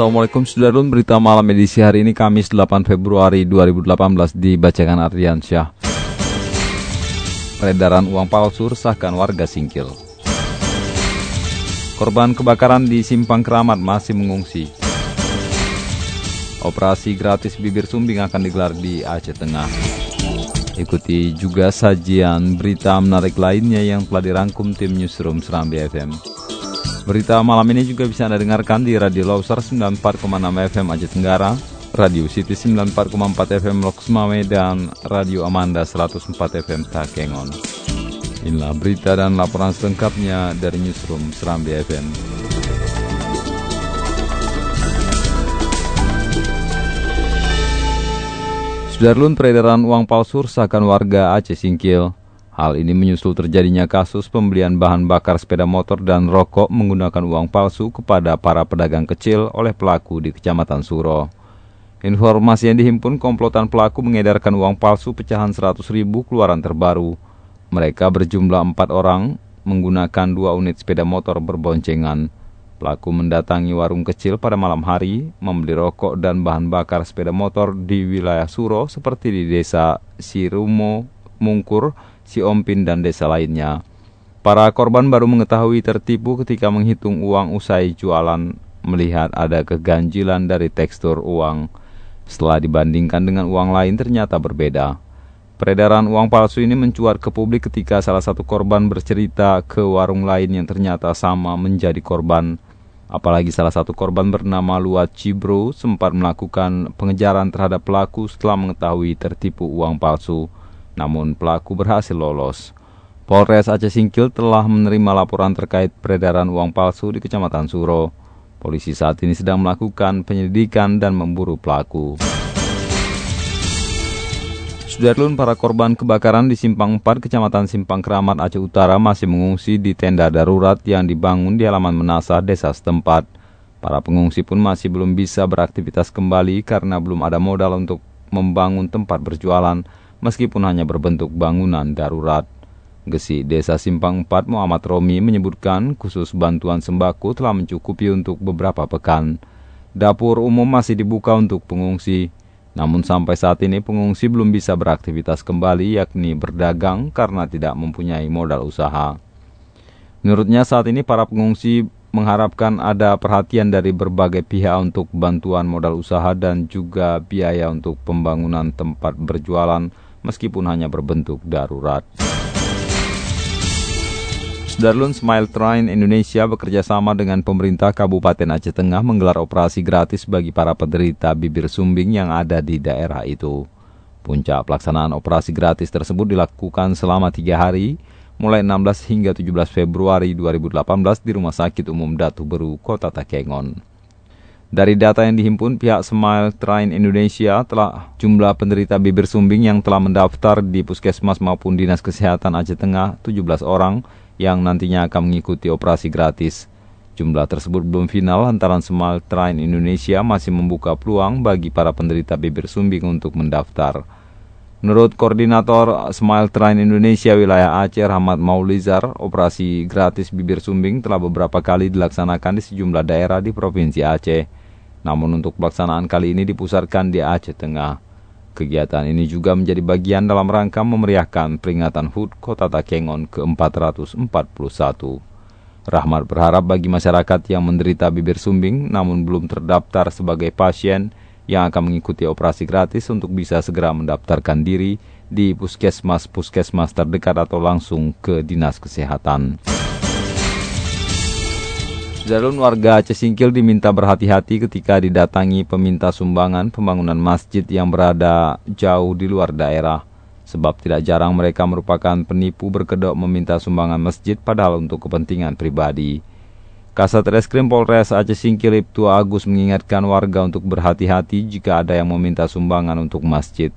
Assalamualaikum Sudarun, berita malam edisi hari ini Kamis 8 Februari 2018 dibacakan Ardian Syah. Peredaran uang palsu resahkan warga Singkil. Korban kebakaran di Simpang Keramat masih mengungsi. Operasi gratis bibir sumbing akan digelar di Aceh Tengah. Ikuti juga sajian berita menarik lainnya yang telah dirangkum tim Newsroom Serambi FM. Berita malam ini juga bisa Anda dengarkan di Radio Loser 94,6 FM Aceh Tenggara, Radio City 94,4 FM Loks Mame, dan Radio Amanda 104 FM Takengon. Inilah berita dan laporan selengkapnya dari Newsroom Serambi FM. Sudarlun peredaran uang palsu resahkan warga Aceh Singkil. Hal ini menyusul terjadinya kasus pembelian bahan bakar sepeda motor dan rokok menggunakan uang palsu kepada para pedagang kecil oleh pelaku di Kecamatan Suro. Informasi yang dihimpun komplotan pelaku mengedarkan uang palsu pecahan 100 ribu keluaran terbaru. Mereka berjumlah empat orang menggunakan dua unit sepeda motor berboncengan. Pelaku mendatangi warung kecil pada malam hari, membeli rokok dan bahan bakar sepeda motor di wilayah Suro seperti di desa Sirumo, Mungkur, Siompin, dan desa lainnya. Para korban baru mengetahui tertipu ketika menghitung uang usai jualan melihat ada keganjilan dari tekstur uang. Setelah dibandingkan dengan uang lain ternyata berbeda. Peredaran uang palsu ini mencuat ke publik ketika salah satu korban bercerita ke warung lain yang ternyata sama menjadi korban. Apalagi salah satu korban bernama Luat Cibro sempat melakukan pengejaran terhadap pelaku setelah mengetahui tertipu uang palsu namun pelaku berhasil lolos. Polres Aceh Singkil telah menerima laporan terkait peredaran uang palsu di Kecamatan Suro. Polisi saat ini sedang melakukan penyelidikan dan memburu pelaku. Sudarlun para korban kebakaran di Simpang 4 Kecamatan Simpang Keramat Aceh Utara masih mengungsi di tenda darurat yang dibangun di halaman menasah desa setempat. Para pengungsi pun masih belum bisa beraktivitas kembali karena belum ada modal untuk membangun tempat berjualan meskipun hanya berbentuk bangunan darurat. Gesi Desa Simpang 4 Muhammad Romi menyebutkan khusus bantuan sembako telah mencukupi untuk beberapa pekan. Dapur umum masih dibuka untuk pengungsi. Namun sampai saat ini pengungsi belum bisa beraktivitas kembali yakni berdagang karena tidak mempunyai modal usaha. Menurutnya saat ini para pengungsi mengharapkan ada perhatian dari berbagai pihak untuk bantuan modal usaha dan juga biaya untuk pembangunan tempat berjualan meskipun hanya berbentuk darurat. Sudarlun Smile Train Indonesia bekerja sama dengan pemerintah Kabupaten Aceh Tengah menggelar operasi gratis bagi para penderita bibir sumbing yang ada di daerah itu. Puncak pelaksanaan operasi gratis tersebut dilakukan selama tiga hari, mulai 16 hingga 17 Februari 2018 di Rumah Sakit Umum Datu Beru, Kota Takengon. Dari data yang dihimpun pihak Smile Train Indonesia telah jumlah penderita bibir sumbing yang telah mendaftar di puskesmas maupun dinas kesehatan Aceh Tengah 17 orang yang nantinya akan mengikuti operasi gratis. Jumlah tersebut belum final lantaran Smile Train Indonesia masih membuka peluang bagi para penderita bibir sumbing untuk mendaftar. Menurut Koordinator Smile Train Indonesia wilayah Aceh Rahmat Maulizar, operasi gratis bibir sumbing telah beberapa kali dilaksanakan di sejumlah daerah di Provinsi Aceh. Namun untuk pelaksanaan kali ini dipusatkan di Aceh Tengah. Kegiatan ini juga menjadi bagian dalam rangka memeriahkan peringatan HUT Kota Takengon ke-441. Rahmat berharap bagi masyarakat yang menderita bibir sumbing namun belum terdaftar sebagai pasien yang akan mengikuti operasi gratis untuk bisa segera mendaftarkan diri di puskesmas-puskesmas terdekat atau langsung ke Dinas Kesehatan. Jalur warga Aceh Singkil diminta berhati-hati ketika didatangi peminta sumbangan pembangunan masjid yang berada jauh di luar daerah. Sebab tidak jarang mereka merupakan penipu berkedok meminta sumbangan masjid padahal untuk kepentingan pribadi. Kasat Reskrim Polres Aceh Singkil Ibtu Agus mengingatkan warga untuk berhati-hati jika ada yang meminta sumbangan untuk masjid.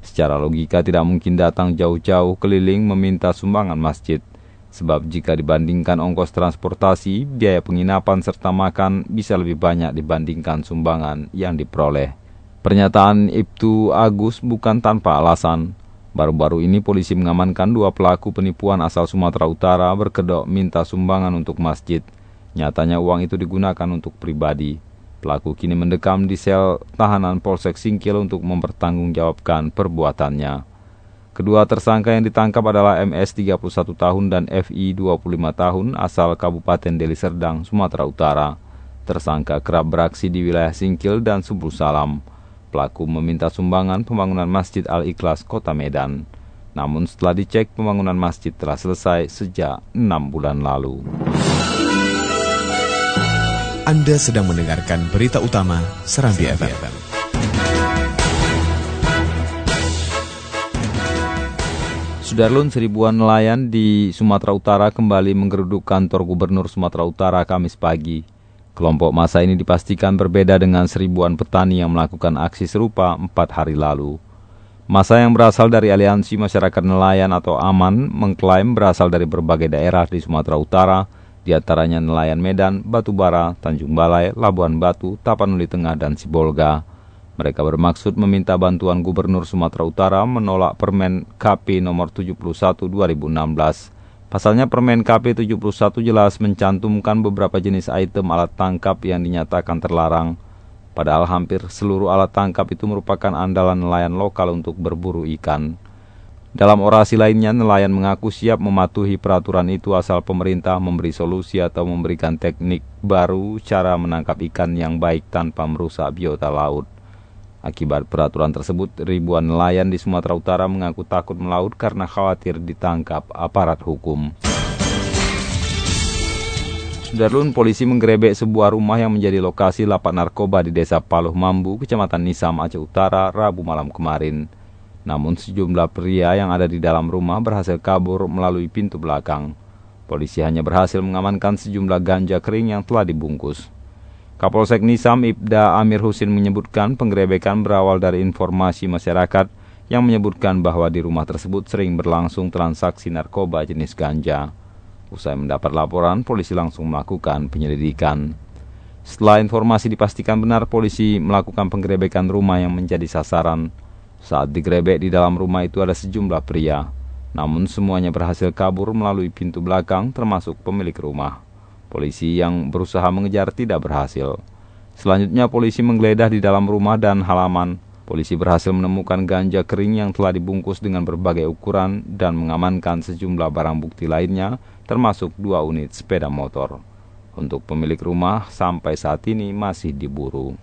Secara logika tidak mungkin datang jauh-jauh keliling meminta sumbangan masjid. Sebab jika dibandingkan ongkos transportasi, biaya penginapan serta makan bisa lebih banyak dibandingkan sumbangan yang diperoleh. Pernyataan Ibtu Agus bukan tanpa alasan. Baru-baru ini polisi mengamankan dua pelaku penipuan asal Sumatera Utara berkedok minta sumbangan untuk masjid. Nyatanya uang itu digunakan untuk pribadi. Pelaku kini mendekam di sel tahanan Polsek Singkil untuk mempertanggungjawabkan perbuatannya. Kedua tersangka yang ditangkap adalah MS 31 tahun dan FI 25 tahun asal Kabupaten Deli Serdang, Sumatera Utara. Tersangka kerap beraksi di wilayah Singkil dan Subul Salam. Pelaku meminta sumbangan pembangunan Masjid Al-Ikhlas Kota Medan. Namun setelah dicek pembangunan masjid telah selesai sejak enam bulan lalu. Anda sedang mendengarkan berita utama Serambi FM. Sudarlun seribuan nelayan di Sumatera Utara kembali menggeruduk kantor Gubernur Sumatera Utara Kamis pagi. Kelompok masa ini dipastikan berbeda dengan seribuan petani yang melakukan aksi serupa empat hari lalu. Masa yang berasal dari Aliansi Masyarakat Nelayan atau AMAN mengklaim berasal dari berbagai daerah di Sumatera Utara, di antaranya nelayan Medan, Batubara, Tanjung Balai, Labuan Batu, Tapanuli Tengah, dan Sibolga. Mereka bermaksud meminta bantuan Gubernur Sumatera Utara menolak Permen KP nomor 71 2016. Pasalnya Permen KP 71 jelas mencantumkan beberapa jenis item alat tangkap yang dinyatakan terlarang. Padahal hampir seluruh alat tangkap itu merupakan andalan nelayan lokal untuk berburu ikan. Dalam orasi lainnya, nelayan mengaku siap mematuhi peraturan itu asal pemerintah memberi solusi atau memberikan teknik baru cara menangkap ikan yang baik tanpa merusak biota laut. Akibat peraturan tersebut, ribuan nelayan di Sumatera Utara mengaku takut melaut karena khawatir ditangkap aparat hukum. Sudarlun, polisi menggerebek sebuah rumah yang menjadi lokasi lapak narkoba di desa Paluh Mambu, kecamatan Nisam, Aceh Utara, Rabu malam kemarin. Namun sejumlah pria yang ada di dalam rumah berhasil kabur melalui pintu belakang. Polisi hanya berhasil mengamankan sejumlah ganja kering yang telah dibungkus. Kapolsek Nisam Ibda Amir Husin menyebutkan penggerebekan berawal dari informasi masyarakat yang menyebutkan bahwa di rumah tersebut sering berlangsung transaksi narkoba jenis ganja. Usai mendapat laporan, polisi langsung melakukan penyelidikan. Setelah informasi dipastikan benar, polisi melakukan penggerebekan rumah yang menjadi sasaran. Saat digerebek di dalam rumah itu ada sejumlah pria. Namun semuanya berhasil kabur melalui pintu belakang termasuk pemilik rumah. Polisi yang berusaha mengejar tidak berhasil. Selanjutnya polisi menggeledah di dalam rumah dan halaman. Polisi berhasil menemukan ganja kering yang telah dibungkus dengan berbagai ukuran dan mengamankan sejumlah barang bukti lainnya, termasuk dua unit sepeda motor. Untuk pemilik rumah, sampai saat ini masih diburu.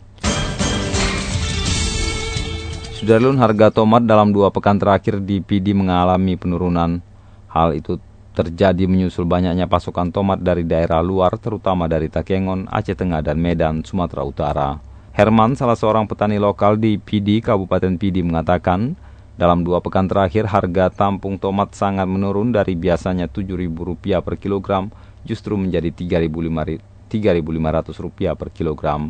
Sudarlun harga tomat dalam dua pekan terakhir di PD mengalami penurunan. Hal itu terjadi menyusul banyaknya pasokan tomat dari daerah luar, terutama dari Takengon, Aceh Tengah, dan Medan, Sumatera Utara. Herman, salah seorang petani lokal di PD, Kabupaten PD, mengatakan, dalam dua pekan terakhir harga tampung tomat sangat menurun dari biasanya Rp7.000 per kilogram, justru menjadi Rp3.500 per kilogram.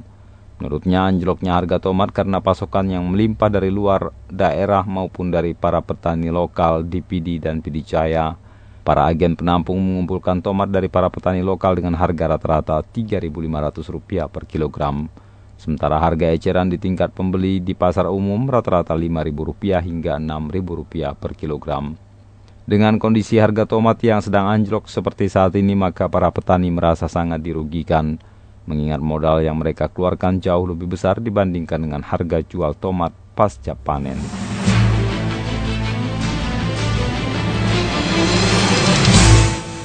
Menurutnya anjloknya harga tomat karena pasokan yang melimpah dari luar daerah maupun dari para petani lokal di PD dan PD Jaya Para agen penampung mengumpulkan tomat dari para petani lokal dengan harga rata-rata Rp3.500 per kilogram. Sementara harga eceran di tingkat pembeli di pasar umum rata-rata Rp5.000 hingga Rp6.000 per kilogram. Dengan kondisi harga tomat yang sedang anjlok seperti saat ini, maka para petani merasa sangat dirugikan, mengingat modal yang mereka keluarkan jauh lebih besar dibandingkan dengan harga jual tomat pasca panen.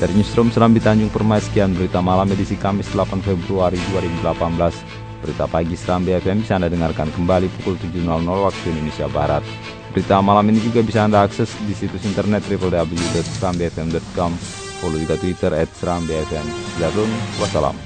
Dari Newsroom Serambi Tanjung Permai, sekian berita malam edisi Kamis 8 Februari 2018. Berita pagi Serambi FM bisa Anda dengarkan kembali pukul 7.00 waktu Indonesia Barat. Berita malam ini juga bisa Anda akses di situs internet www.serambifm.com. Follow juga Twitter at Serambi FM. Sudah wassalam.